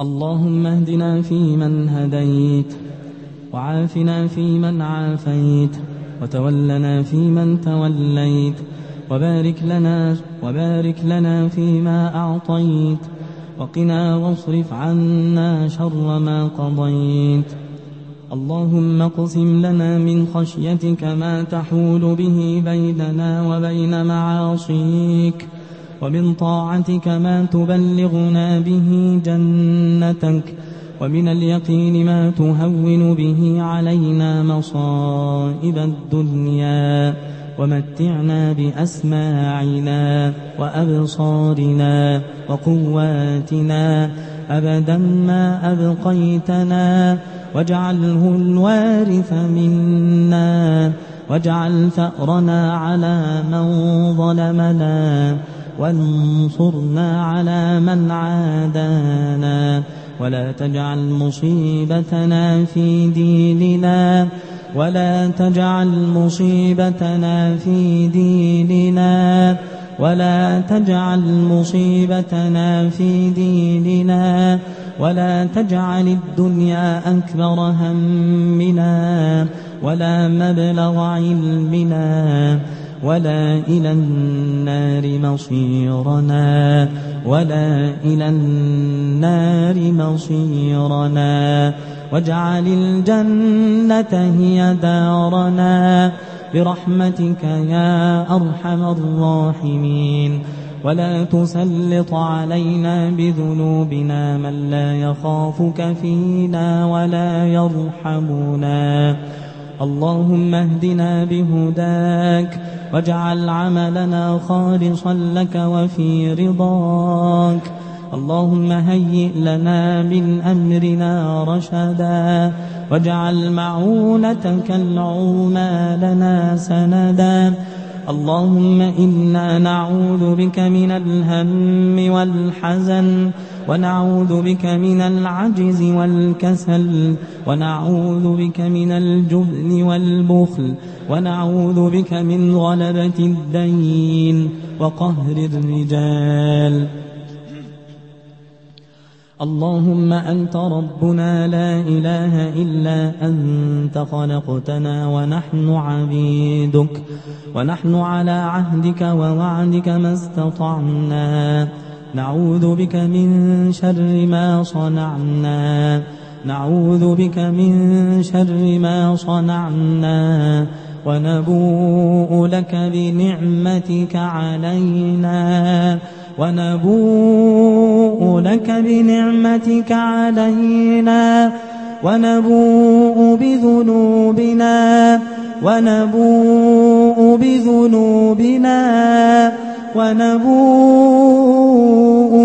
اللهم اهدنا فيمن هديت وعافنا فيمن عافيت وتولنا فيمن توليت وبارك لنا وبارك لنا فيما أعطيت وقنا واصرف عنا شر ما قضيت. اللهم اقسم لنا من خشيتك ما تحول به بيننا وبين معاصيك. ومن طاعتك ما تبلغنا به جنتك ومن اليقين ما تهون به علينا مصائب الدنيا ومتعنا بأسماعنا وأبصارنا وقواتنا أبدا ما أبقيتنا واجعله الوارث منا واجعل ثأرنا على من ظلمنا وانصرنا على من عادانا ولا تجعل مصيبتنا في ديننا ولا تجعل مصيبتنا في ديننا ولا تجعل مصيبتنا في ديننا ولا تجعل الدنيا أكبر همنا ولا مبلغ علمنا ولا إلى النار مصيرنا ولا إلى النار مصيرنا. واجعل الجنة هي دارنا. برحمتك يا أرحم الراحمين. ولا تسلط علينا بذنوبنا من لا يخافك فينا ولا يرحمنا. اللهم اهدنا بهداك واجعل عملنا خالصا لك وفي رضاك. اللهم هيئ لنا من أمرنا رشدا واجعل معونتك العظمى لنا سندا. اللهم إنا نعوذ بك من الهم والحزن ونعوذ بك من العجز والكسل ونعوذ بك من الجبن والبخل ونعوذ بك من غلبة الدين وقهر الرجال. اللهم أنت ربنا لا إله إلا أنت خلقتنا ونحن عبيدك ونحن على عهدك ووعدك ما استطعنا. نعوذ بك من شر ما صنعنا. نعوذ بك من شر ما صنعنا. ونبوء لك بنعمتك علينا. ونبوء لك بنعمتك علينا. ونبوء بذنوبنا. ونبوء بذنوبنا. ونبوء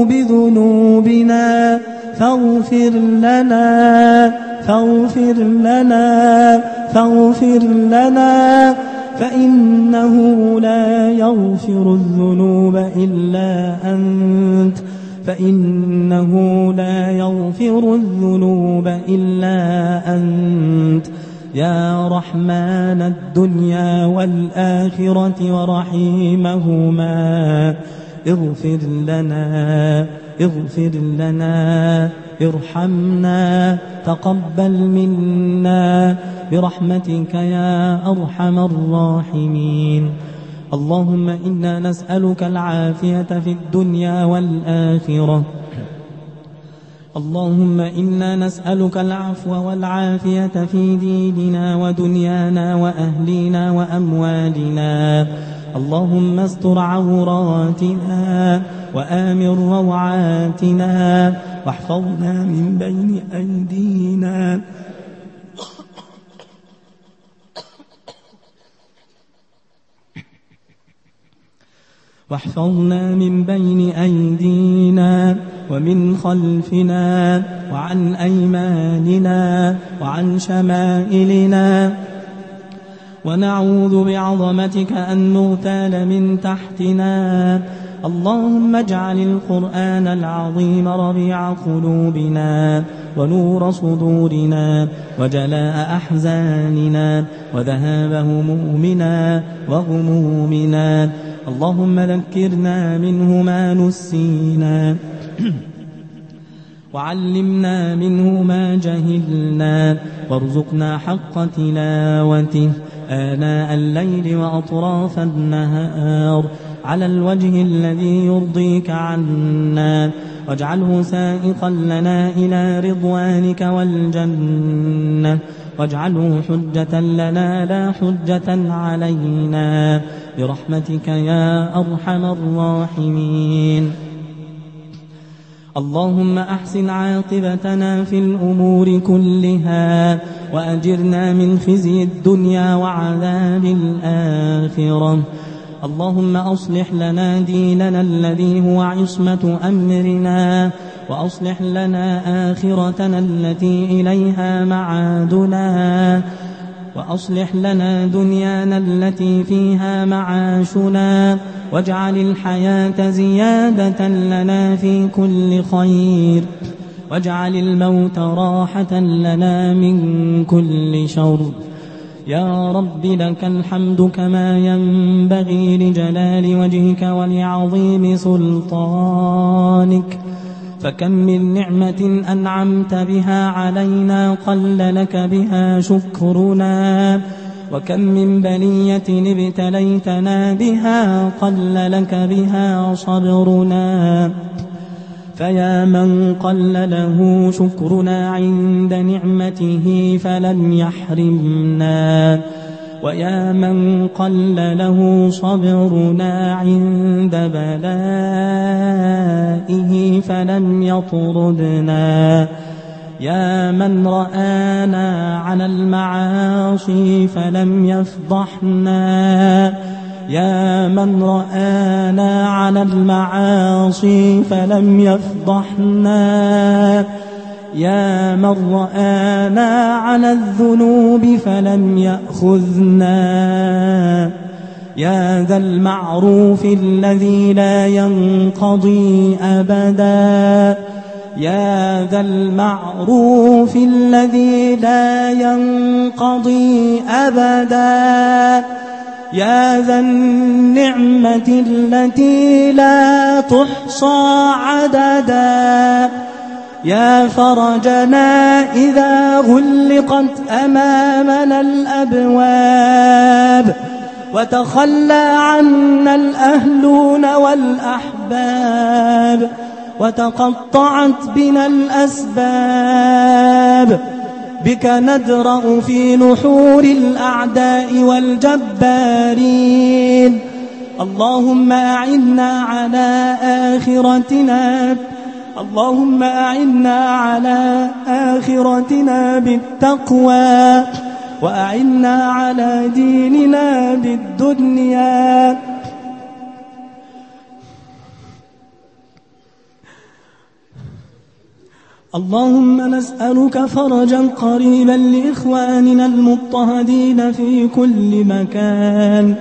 بذنوبنا فاغفر لنا فاغفر لنا فاغفر لنا فإنه لا يغفر الذنوب إلا أنت فإنه لا يغفر الذنوب إلا أنت. يا رحمن الدنيا والآخرة ورحيمهما اغفر لنا اغفر لنا ارحمنا تقبل منا برحمتك يا أرحم الراحمين. اللهم إنا نسألك العافية في الدنيا والآخرة. اللهم إنا نسألك العفو والعافية في ديننا ودنيانا وأهلنا وأموالنا. اللهم استر عوراتنا وآمن روعاتنا واحفظنا من بين أيدينا. واحفظنا من بين أيدينا. ومن خلفنا وعن أيماننا وعن شمائلنا. ونعوذ بعظمتك أن نغتال من تحتنا. اللهم اجعل القرآن العظيم ربيع قلوبنا ونور صدورنا وجلاء أحزاننا وذهاب همومنا وغمومنا. اللهم ذكرنا منه ما نسينا. وعلمنا منه ما جهلنا وارزقنا حق تلاوته آناء الليل وأطراف النهار على الوجه الذي يرضيك عنا واجعله سائقا لنا إلى رضوانك والجنة واجعله حجة لنا لا حجة علينا برحمتك يا أرحم الراحمين. اللهم أحسن عاقبتنا في الأمور كلها وأجرنا من خزي الدنيا وعذاب الآخرة. اللهم أصلح لنا ديننا الذي هو عصمة أمرنا وأصلح لنا آخرتنا التي إليها معادنا. وأصلح لنا دنيانا التي فيها معاشنا واجعل الحياة زيادة لنا في كل خير واجعل الموت راحة لنا من كل شر يا رب لك الحمد كما ينبغي لجلال وجهك ولعظيم سلطانك فكم من نعمة أنعمت بها علينا قل لك بها شكرنا وكم من بلية ابتليتنا بها قل لك بها صبرنا فيا من قل له شكرنا عند نعمته فلم يحرمنا ويا من قل له صبرنا عند بلائه فلم يطردنا يا من رآنا على المعاصي فلم يفضحنا يا من رآنا على المعاصي فلم يفضحنا يا من رآنا على الذنوب فلم يأخذنا. يا ذا المعروف الذي لا ينقضي أبدا. يا ذا المعروف الذي لا ينقضي أبدا. يا ذا النعمة التي لا تحصى عددا. يا فرجنا إذا غلقت أمامنا الأبواب وتخلى عنا الأهلون والأحباب وتقطعت بنا الأسباب بك ندرأ في نحور الأعداء والجبارين اللهم أعنا على آخرتنا اللهم أعنا على آخرتنا بالتقوى وأعنا على ديننا بالدنيا. اللهم نسألك فرجا قريبا لإخواننا المضطهدين في كل مكان.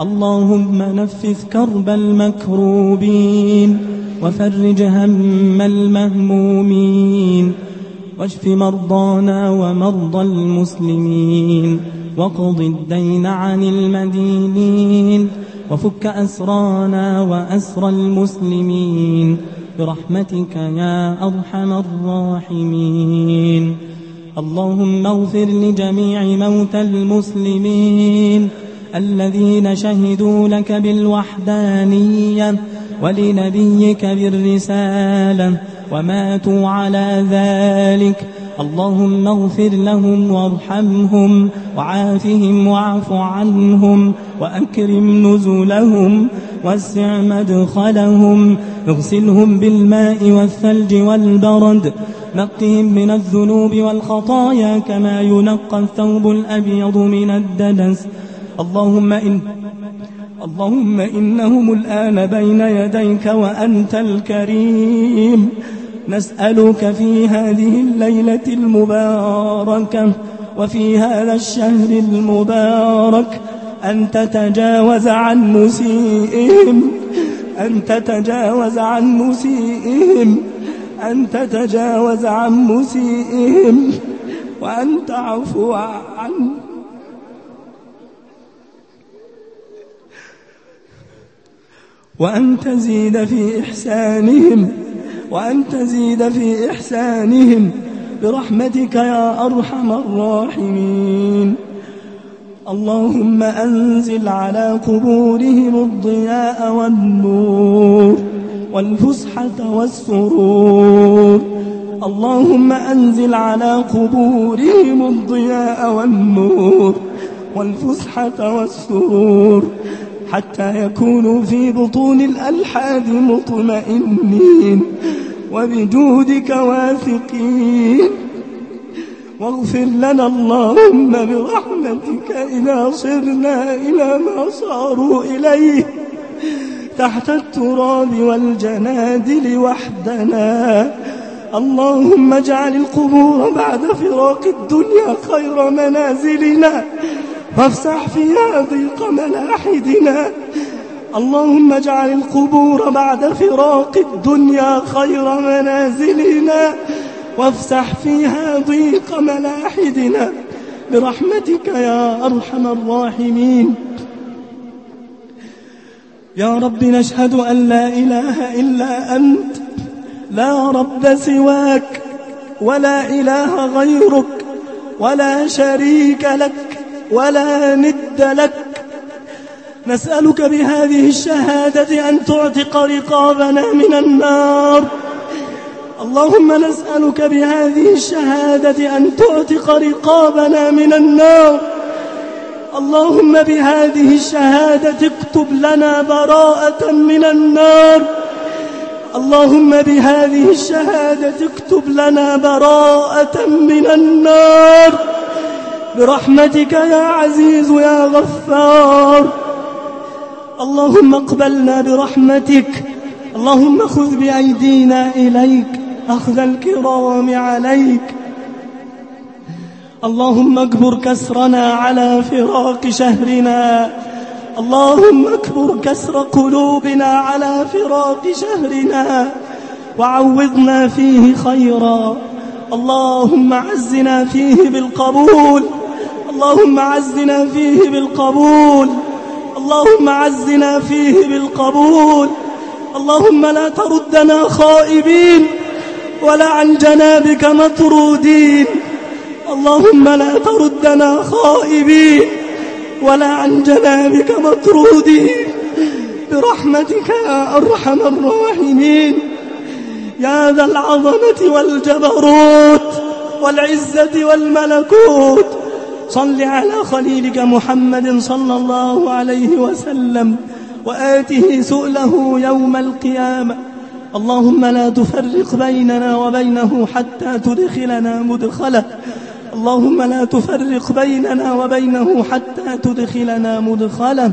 اللهم نفذ كرب المكروبين. وفرج هم المهمومين واشف مرضانا ومرضى المسلمين وقض الدين عن المدينين وفك أسرانا وأسر المسلمين برحمتك يا أرحم الراحمين اللهم اغفر لجميع موتى المسلمين الذين شهدوا لك بالوحدانية ولنبيك بالرسالة وماتوا على ذلك. اللهم اغفر لهم وارحمهم وعافهم واعف عنهم وأكرم نزلهم واسع مدخلهم. اغسلهم بالماء والثلج والبرد. نقهم من الذنوب والخطايا كما ينقى الثوب الأبيض من الدنس. اللهم إن اللهم إنهم الآن بين يديك وأنت الكريم. نسألك في هذه الليلة المباركة وفي هذا الشهر المبارك أن تتجاوز عن مسيئهم أن تتجاوز عن مسيئهم أن تتجاوز عن مسيئهم وأن تعفو عنه وأن تزيد في إحسانهم وأن تزيد في إحسانهم. برحمتك يا أرحم الراحمين. اللهم أنزل على قبورهم الضياء والنور والفسحة والسرور. اللهم أنزل على قبورهم الضياء والنور والفسحة والسرور. حتى يكونوا في بطون الألحاد مطمئنين وبجودك واثقين. واغفر لنا اللهم برحمتك إذا صرنا إلى ما صاروا إليه تحت التراب والجنادل وحدنا. اللهم اجعل القبور بعد فراق الدنيا خير منازلنا. وافسح فيها ضيق ملاحدنا اللهم اجعل القبور بعد فراق الدنيا خير منازلنا. وافسح فيها ضيق ملاحدنا برحمتك يا أرحم الراحمين. يا رب نشهد أن لا إله إلا أنت. لا رب سواك. ولا إله غيرك. ولا شريك لك. ولا ند لك. نسألك بهذه الشهادة أن تعتق رقابنا من النار. اللهم نسألك بهذه الشهادة أن تعتق رقابنا من النار. اللهم بهذه الشهادة اكتب لنا براءة من النار. اللهم بهذه الشهادة اكتب لنا براءة من النار. برحمتك يا عزيز يا غفار. اللهم اقبلنا برحمتك. اللهم خذ بأيدينا إليك. أخذ الكرام عليك. اللهم اكبر كسرنا على فراق شهرنا. اللهم اكبر كسر قلوبنا على فراق شهرنا. وعوضنا فيه خيرا. اللهم عزنا فيه بالقبول. اللهم عزنا فيه بالقبول. اللهم عزنا فيه بالقبول. اللهم لا تردنا خائبين. ولا عن جنابك مطرودين. اللهم لا تردنا خائبين. ولا عن جنابك مطرودين. برحمتك يا أرحم الراحمين. يا ذا العظمة والجبروت والعزة والملكوت. صل على خليلك محمد صلى الله عليه وسلم وآته سؤله يوم القيامة. اللهم لا تفرق بيننا وبينه حتى تدخلنا مدخله. اللهم لا تفرق بيننا وبينه حتى تدخلنا مدخله.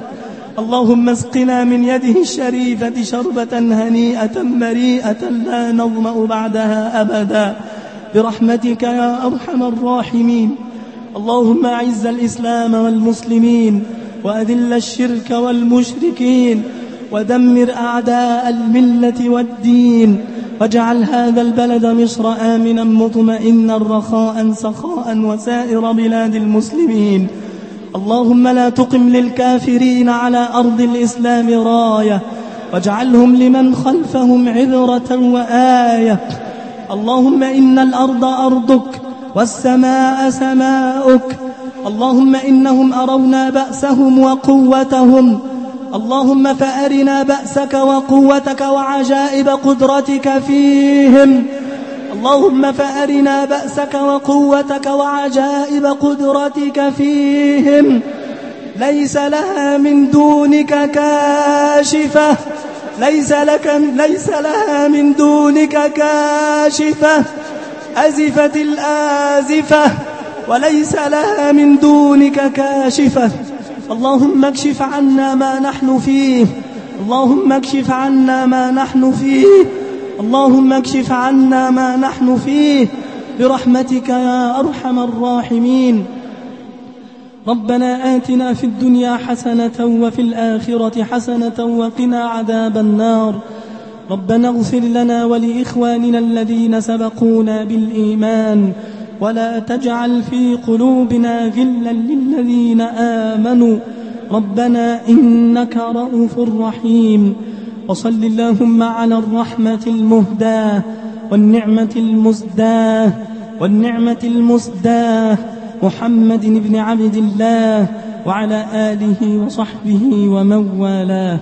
اللهم اسقنا من يده الشريفة شربة هنيئة مريئة لا نظمأ بعدها أبدا. برحمتك يا أرحم الراحمين. اللهم أعز الإسلام والمسلمين وأذل الشرك والمشركين ودمر أعداء الملة والدين واجعل هذا البلد مصر آمنا مطمئنا رخاء سخاء وسائر بلاد المسلمين اللهم لا تقم للكافرين على أرض الإسلام راية واجعلهم لمن خلفهم عذرة وآية اللهم إن الأرض أرضك والسماء سماؤك. اللهم إنهم أرونا بأسهم وقوتهم. اللهم فأرنا بأسك وقوتك وعجائب قدرتك فيهم. اللهم فأرنا بأسك وقوتك وعجائب قدرتك فيهم. ليس لها من دونك كاشفة. ليس لك ليس لها من دونك كاشفة. أزفت الآزفة وليس لها من دونك كاشفة. اللهم اكشف عنا ما نحن فيه. اللهم اكشف عنا ما نحن فيه. اللهم اكشف عنا ما نحن فيه. برحمتك يا أرحم الراحمين. ربنا آتنا في الدنيا حسنة وفي الآخرة حسنة وقنا عذاب النار. ربنا اغفر لنا ولإخواننا الذين سبقونا بالإيمان ولا تجعل في قلوبنا غلا للذين آمنوا ربنا إنك رؤوف رحيم وصل اللهم على الرحمة المهداة والنعمة المزداة والنعمة المزداة محمد بن عبد الله وعلى آله وصحبه ومن والاه